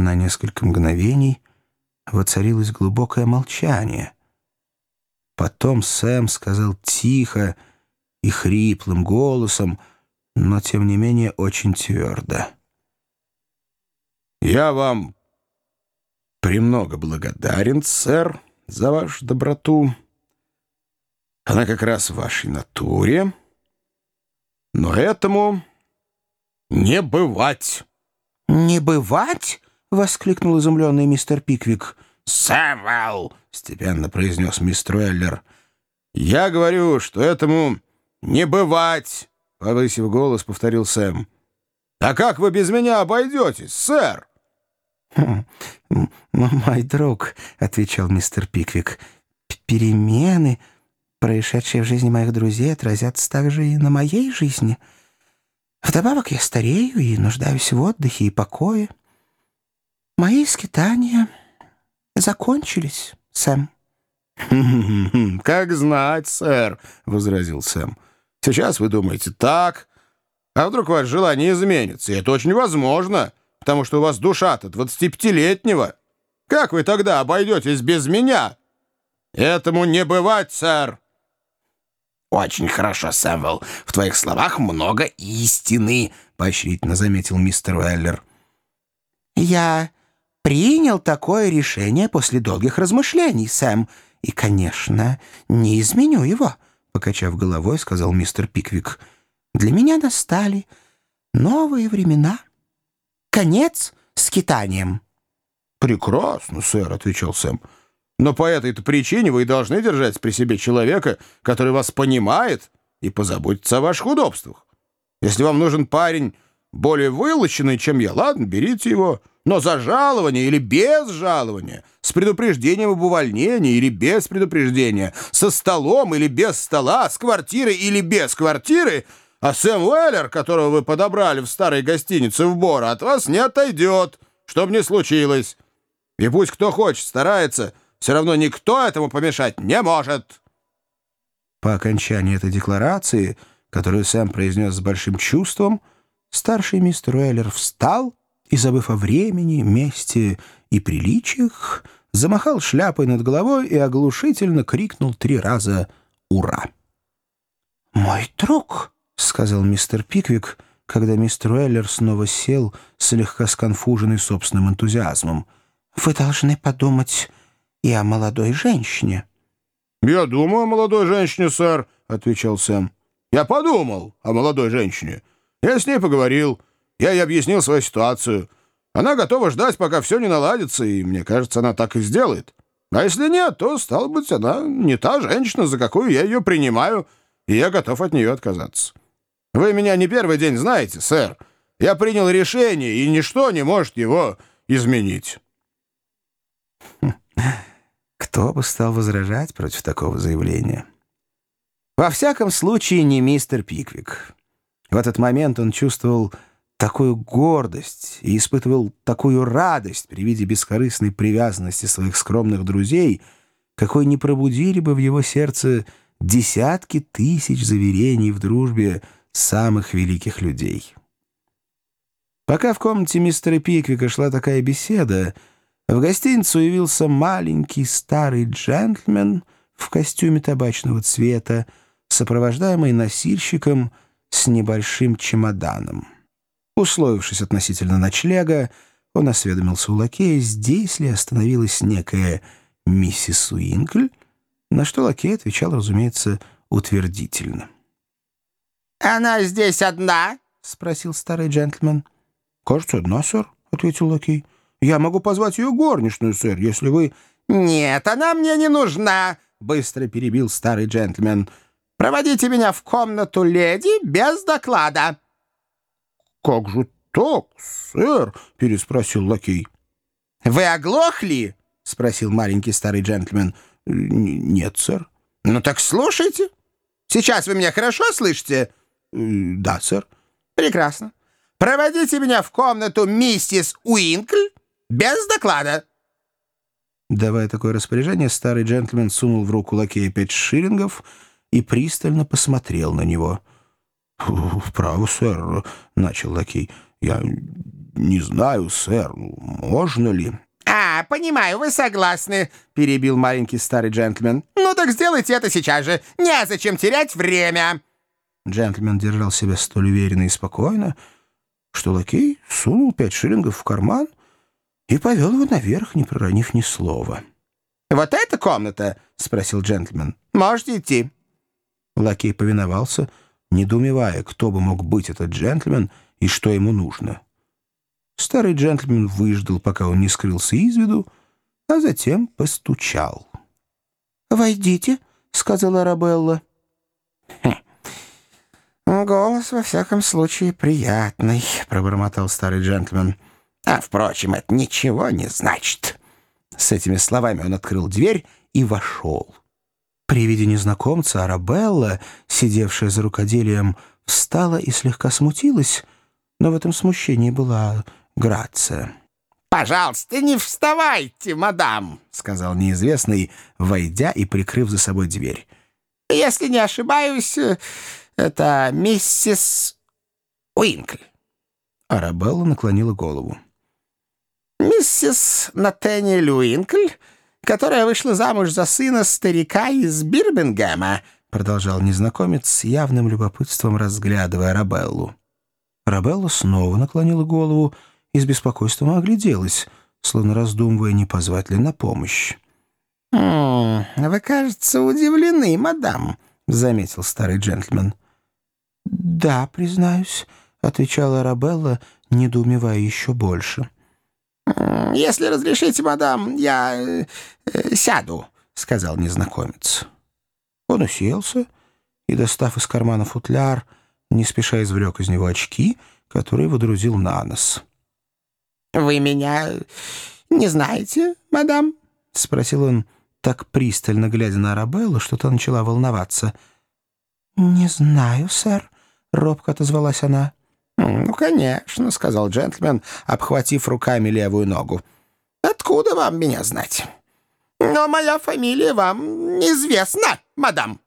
На несколько мгновений воцарилось глубокое молчание. Потом Сэм сказал тихо и хриплым голосом, но, тем не менее, очень твердо. «Я вам премного благодарен, сэр, за вашу доброту. Она как раз в вашей натуре. Но этому не бывать». «Не бывать?» — воскликнул изумленный мистер Пиквик. «Сэмвелл!» — степенно произнес мистер Уэллер. «Я говорю, что этому не бывать!» — повысив голос, повторил Сэм. «А как вы без меня обойдетесь, сэр?» «Мой друг», — отвечал мистер Пиквик, — «перемены, происшедшие в жизни моих друзей, отразятся также и на моей жизни. Вдобавок я старею и нуждаюсь в отдыхе и покое. Мои скитания закончились, Сэм». «Как знать, сэр», — возразил Сэм. «Сейчас вы думаете так, а вдруг ваше желание изменится, и это очень возможно» потому что у вас душа-то двадцатипятилетнего. Как вы тогда обойдетесь без меня? Этому не бывать, сэр. «Очень хорошо, Сэмвелл. В твоих словах много истины», — поощрительно заметил мистер Уэллер. «Я принял такое решение после долгих размышлений, Сэм, и, конечно, не изменю его», — покачав головой, сказал мистер Пиквик. «Для меня настали новые времена» конец скитанием». «Прекрасно, сэр», — отвечал Сэм. «Но по этой-то причине вы и должны держать при себе человека, который вас понимает и позаботится о ваших удобствах. Если вам нужен парень более вылоченный, чем я, ладно, берите его, но за жалование или без жалования, с предупреждением об увольнении или без предупреждения, со столом или без стола, с квартирой или без квартиры — а Сэм Уэллер, которого вы подобрали в старой гостинице в Бора, от вас не отойдет, что бы ни случилось. И пусть кто хочет старается, все равно никто этому помешать не может». По окончании этой декларации, которую Сэм произнес с большим чувством, старший мистер Уэллер встал и, забыв о времени, месте и приличиях, замахал шляпой над головой и оглушительно крикнул три раза «Ура!». «Мой друг!» — сказал мистер Пиквик, когда мистер Уэллер снова сел, слегка сконфуженный собственным энтузиазмом. «Вы должны подумать и о молодой женщине». «Я думаю о молодой женщине, сэр», — отвечал Сэм. «Я подумал о молодой женщине. Я с ней поговорил. Я ей объяснил свою ситуацию. Она готова ждать, пока все не наладится, и, мне кажется, она так и сделает. А если нет, то, стало быть, она не та женщина, за какую я ее принимаю, и я готов от нее отказаться». Вы меня не первый день знаете, сэр. Я принял решение, и ничто не может его изменить». Кто бы стал возражать против такого заявления? Во всяком случае, не мистер Пиквик. В этот момент он чувствовал такую гордость и испытывал такую радость при виде бескорыстной привязанности своих скромных друзей, какой не пробудили бы в его сердце десятки тысяч заверений в дружбе, самых великих людей. Пока в комнате мистера Пиквика шла такая беседа, в гостиницу явился маленький старый джентльмен в костюме табачного цвета, сопровождаемый носильщиком с небольшим чемоданом. Условившись относительно ночлега, он осведомился у лакея, здесь ли остановилась некая миссис Уинкль, на что лакей отвечал, разумеется, утвердительно. «Она здесь одна?» — спросил старый джентльмен. «Кажется, одна, сэр», — ответил лакей. «Я могу позвать ее горничную, сэр, если вы...» «Нет, она мне не нужна», — быстро перебил старый джентльмен. «Проводите меня в комнату леди без доклада». «Как же так, сэр?» — переспросил лакей. «Вы оглохли?» — спросил маленький старый джентльмен. «Нет, сэр». «Ну так слушайте. Сейчас вы меня хорошо слышите?» «Да, сэр». «Прекрасно. Проводите меня в комнату миссис Уинкль без доклада». Давая такое распоряжение, старый джентльмен сунул в руку лакея пять шиллингов и пристально посмотрел на него. «Право, сэр», — начал лакей, Я не знаю, сэр, можно ли...» «А, понимаю, вы согласны», — перебил маленький старый джентльмен. «Ну так сделайте это сейчас же. Незачем терять время». Джентльмен держал себя столь уверенно и спокойно, что лакей сунул пять шиллингов в карман и повел его наверх, не проронив ни слова. «Вот эта комната?» — спросил джентльмен. «Можете идти». Лакей повиновался, недоумевая, кто бы мог быть этот джентльмен и что ему нужно. Старый джентльмен выждал, пока он не скрылся из виду, а затем постучал. «Войдите», — сказала Арабелла. «Хм. «Голос, во всяком случае, приятный», — пробормотал старый джентльмен. «А, впрочем, это ничего не значит». С этими словами он открыл дверь и вошел. При виде незнакомца Арабелла, сидевшая за рукоделием, встала и слегка смутилась, но в этом смущении была Грация. «Пожалуйста, не вставайте, мадам», — сказал неизвестный, войдя и прикрыв за собой дверь. «Если не ошибаюсь, это миссис Уинкль». Арабелла наклонила голову. «Миссис Натаниэль Уинкль, которая вышла замуж за сына старика из Бирбингема», продолжал незнакомец с явным любопытством, разглядывая Арабеллу. Арабелла снова наклонила голову, и с беспокойством огляделась, словно раздумывая, не позвать ли на помощь. «М вы кажется, удивлены, мадам», — заметил старый джентльмен. «Да, признаюсь», — отвечала Арабелла, недоумевая еще больше. «Если разрешите, мадам, я э, э, сяду», — сказал незнакомец. Он уселся и, достав из кармана футляр, не спеша извлек из него очки, которые водрузил на нос. «Вы меня не знаете, мадам?» — спросил он, так пристально глядя на Арабеллу, что та начала волноваться. «Не знаю, сэр», — робко отозвалась она. «Ну, конечно», — сказал джентльмен, обхватив руками левую ногу. «Откуда вам меня знать? Но моя фамилия вам известна, мадам».